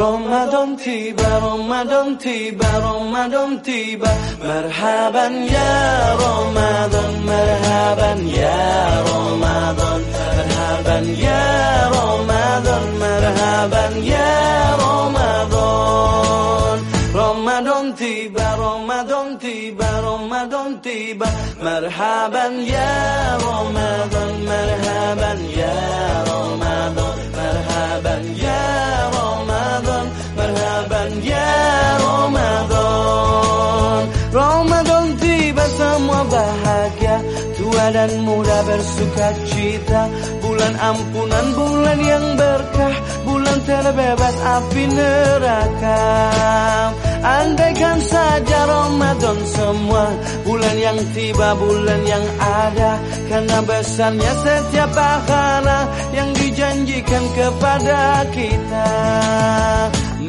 رمضان تیبه رمضان تیبه رمضان تیبه مرحبا یا رمضان مرحبا یا رمضان مرحبا یا رمضان مرحبا یا رمضان رمضان تیبه رمضان تیبه رمضان تیبه مرحبا یا رمضان مرحبا یا marhaban ya Ramadan. Ramadan tiba semua bahagia. Tua dan muda bersuka cita. Bulan ampunan, bulan yang berkah. Bulan terbebas api neraka. Andaikan saja Ramadan semua Bulan yang tiba, bulan yang ada. Karena besarnya setiap pahala Yang dijanjikan kepada kita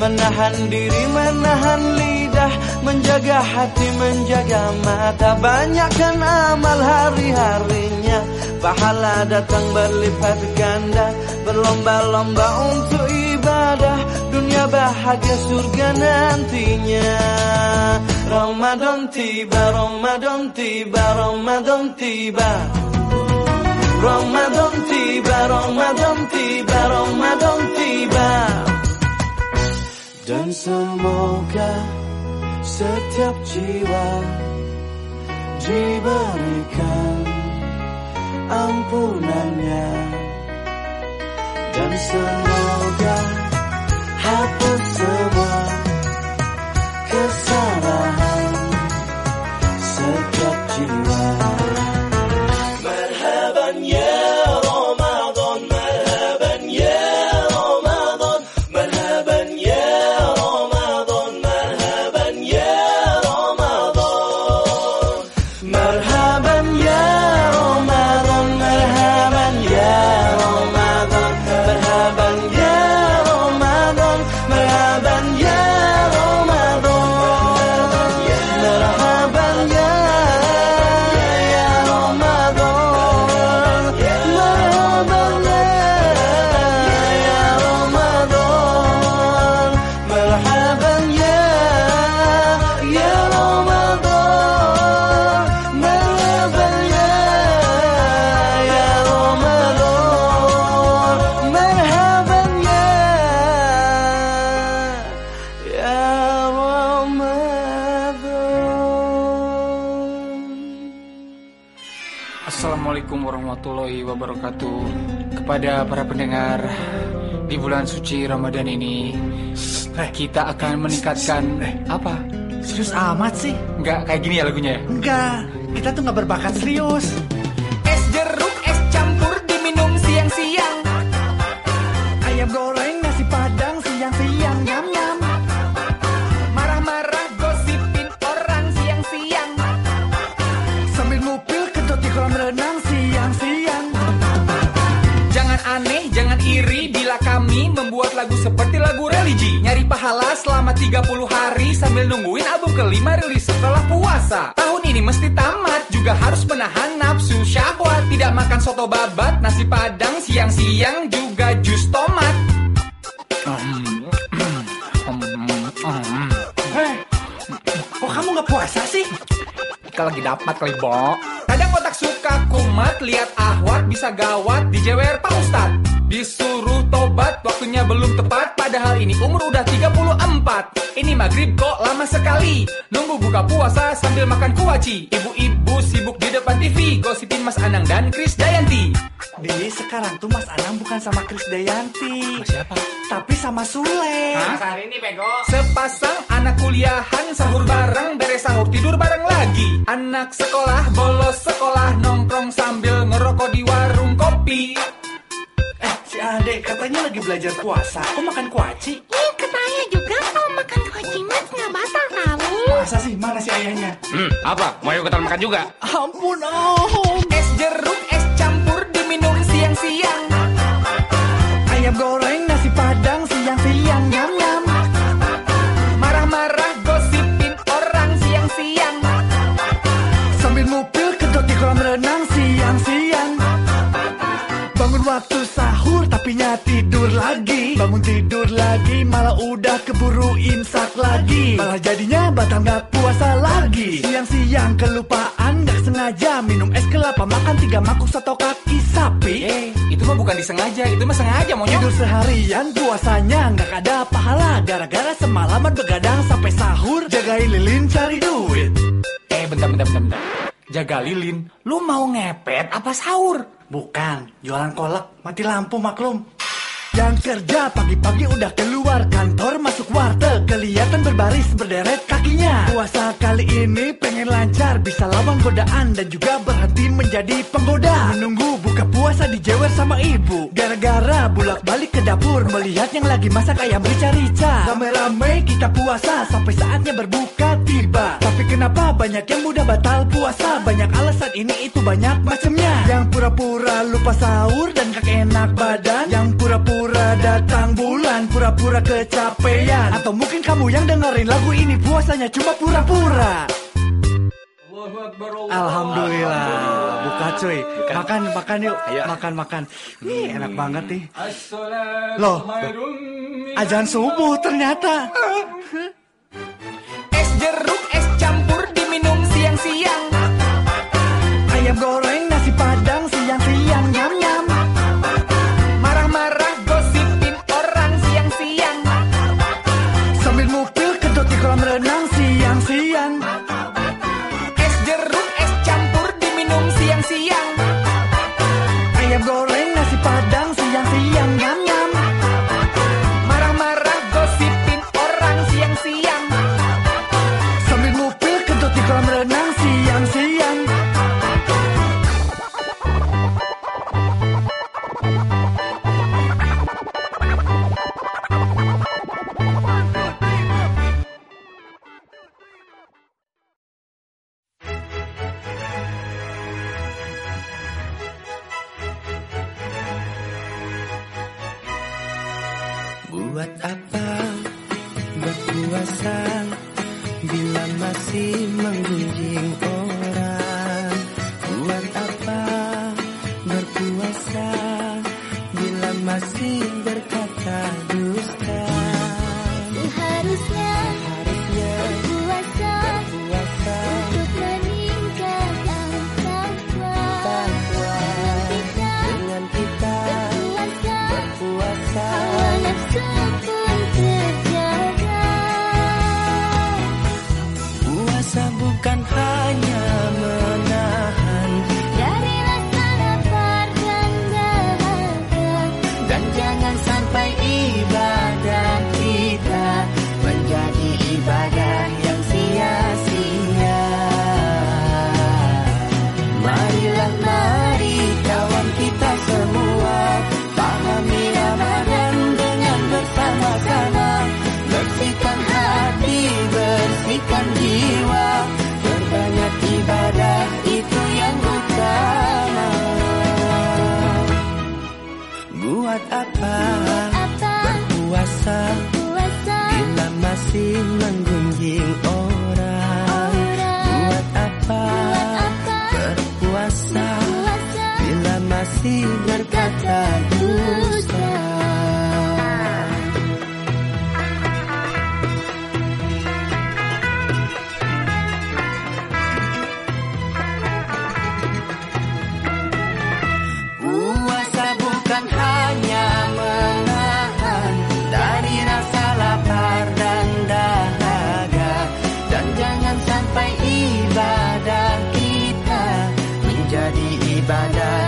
Menahan diri, menahan lidah Menjaga hati, menjaga mata. Banyakkan amal hari-harinya. Pahala datang berlipat ganda Berlomba-lomba untuk ibadah. Dunia bahagia surga nantinya. Ramadan tiba, Ramadan tiba, Ramadan tiba. Ramadan tiba, Ramadan tiba, Ramadan tiba Dan semoga setiap jiwa diberikan ampunannya. Dan semoga hapus semua kesalahan setiap jiwa Kepada para pendengar Di bulan suci Ramadan ini Kita akan meningkatkan Apa? Serius amat sih? Enggak kayak gini ya lagunya ya? Enggak, kita tuh nggak berbakat serius. Religi. Nyari pahala selama 30 hari sambil nungguin album kelima rilis setelah puasa. Tahun ini mesti tamat, juga harus menahan nafsu syahwat. Tidak makan soto babat, nasi padang siang-siang juga jus tomat. Eh, kok kamu nggak puasa sih? Kita lagi dapat kali Bo Kadang otak suka kumat, lihat ahwat bisa gawat, dijewer Pak Ustad. Disuruh tobat, waktunya belum tepat, padahal ini umur udah 34. Ini maghrib kok lama sekali, nunggu buka puasa sambil makan kuaci. Ibu-ibu sibuk di depan TV, gosipin Mas Anang dan Kris Dayanti. Di sekarang tuh Mas Anang bukan sama Kris Dayanti, Siapa? tapi sama Sule. hari ini bego. Sepasang anak kuliahan sahur bareng, beres sahur tidur bareng lagi. Anak sekolah bolos sekolah nongkrong sambil ngerokok di warung kopi adek katanya lagi belajar puasa. Kok makan kuaci? Iya, katanya juga kalau makan kuaci mas nggak batal tahu. Masa sih? Mana si ayahnya? Hmm, apa? Mau yuk kita makan juga? Ampun, oh. Es jeruk, es campur diminum siang-siang. Ayam goreng, nasi lagi. Bangun tidur lagi malah udah keburu imsak lagi. Malah jadinya batal gak puasa lagi. Siang-siang kelupaan gak sengaja Minum es kelapa makan tiga mangkuk satu kaki sapi. Eh, itu mah bukan disengaja, itu mah sengaja monyong Tidur seharian puasanya nggak ada pahala. Gara-gara semalaman begadang sampai sahur Jagain lilin cari duit. Eh, bentar, bentar, bentar, bentar. Jaga lilin, lu mau ngepet apa sahur? Bukan, jualan kolak mati lampu maklum yang kerja pagi-pagi udah keluar kantor masuk warteg. Kelihatan berbaris berderet kakinya. Puasa kali ini pengen lancar Bisa lawan godaan dan juga berhenti menjadi penggoda. Menunggu buka puasa dijewer sama ibu. Gara-gara bulak balik ke dapur Melihat yang lagi masak ayam rica-rica. Rame-rame kita puasa Sampai saatnya berbuka tiba. Tapi kenapa banyak yang mudah batal puasa? Banyak alasan ini itu banyak macamnya. Yang pura-pura lupa sahur dan kakek enak badan. Yang pura-pura datang bulan Pura-pura kecapean. Atau mungkin kamu yang dengerin lagu ini Puasanya cuma pura-pura. Alhamdulillah. Buka cuy. Makan, makan yuk. Makan, makan. Nih enak banget nih. Loh. Ajan subuh ternyata. Es jeruk, es campur diminum siang-siang. Ayam goreng, masih berkata night.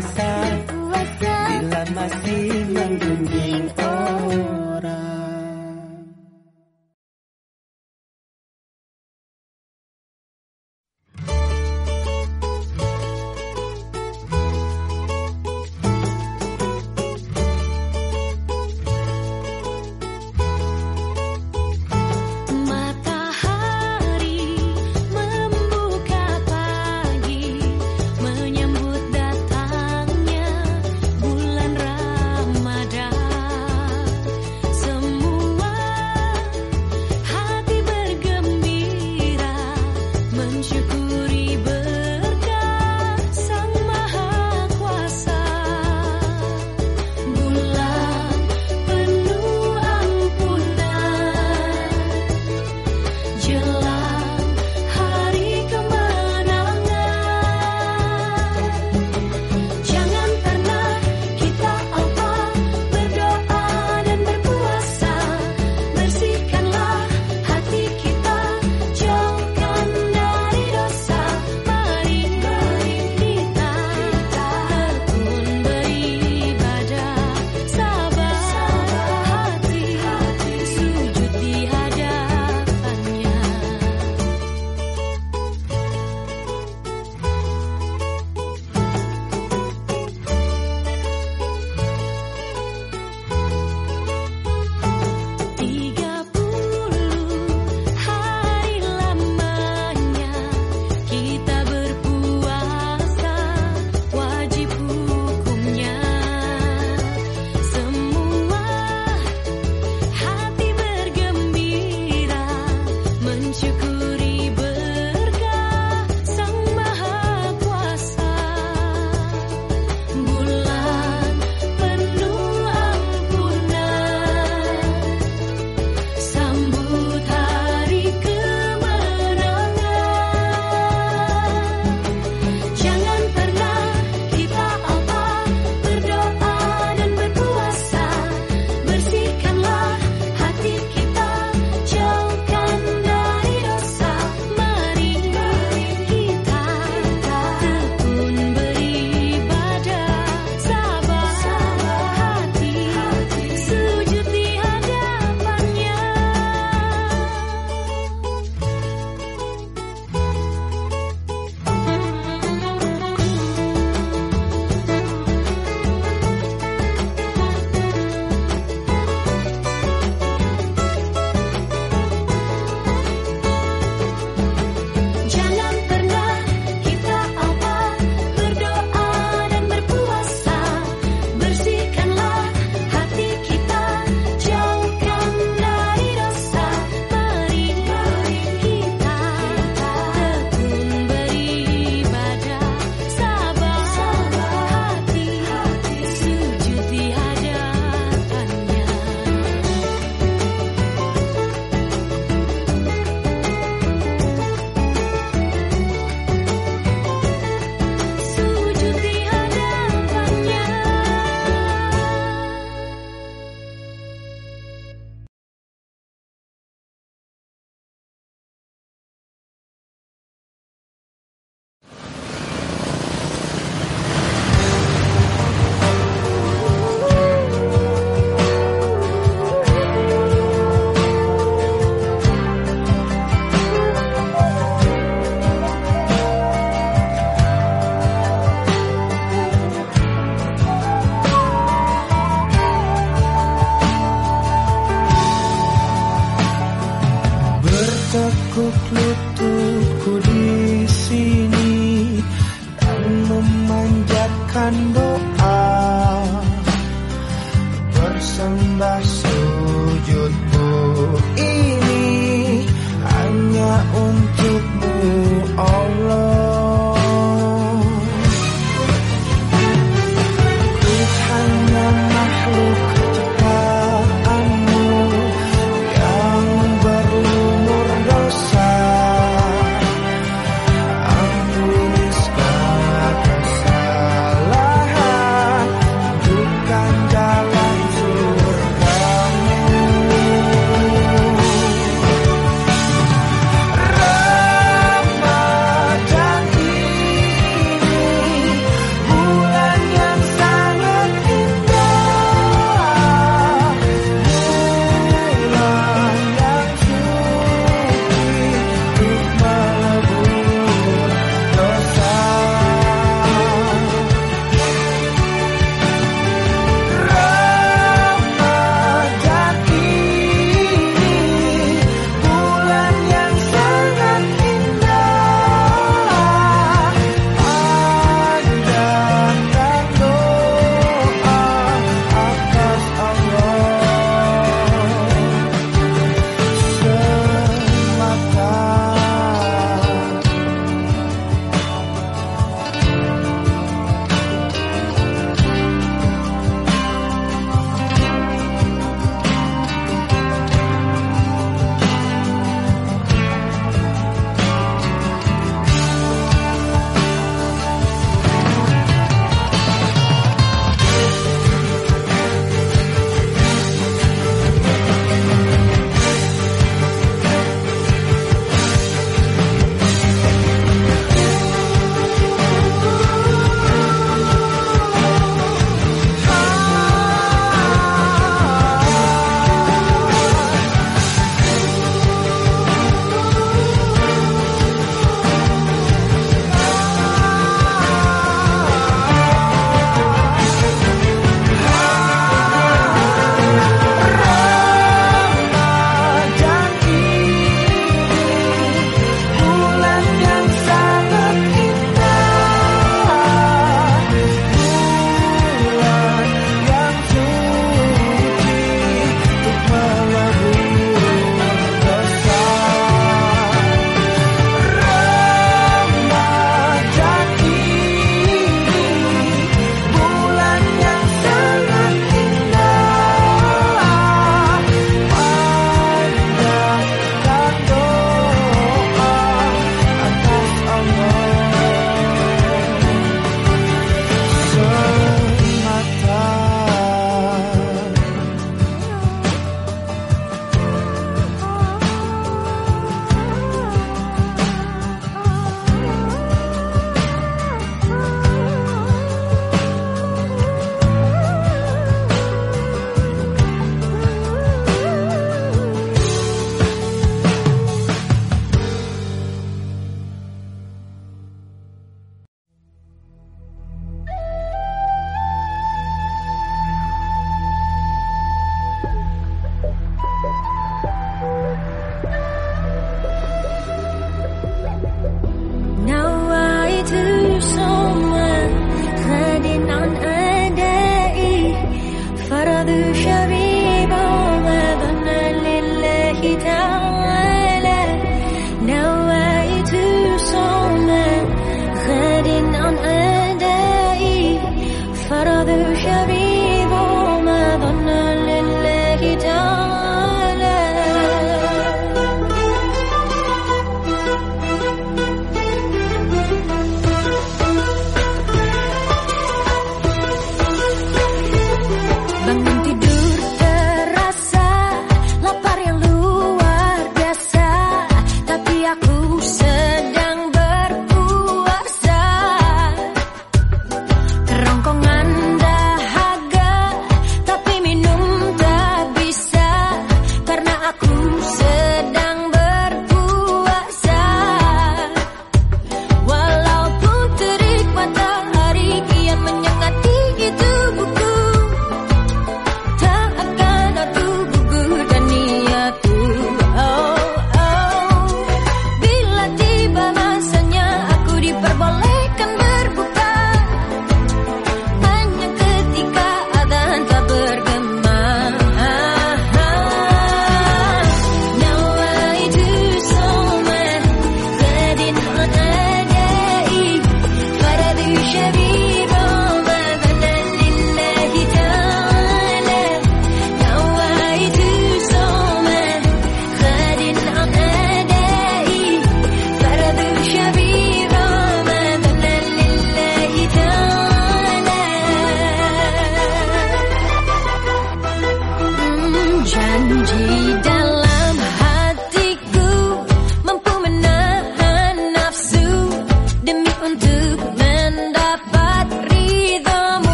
casa.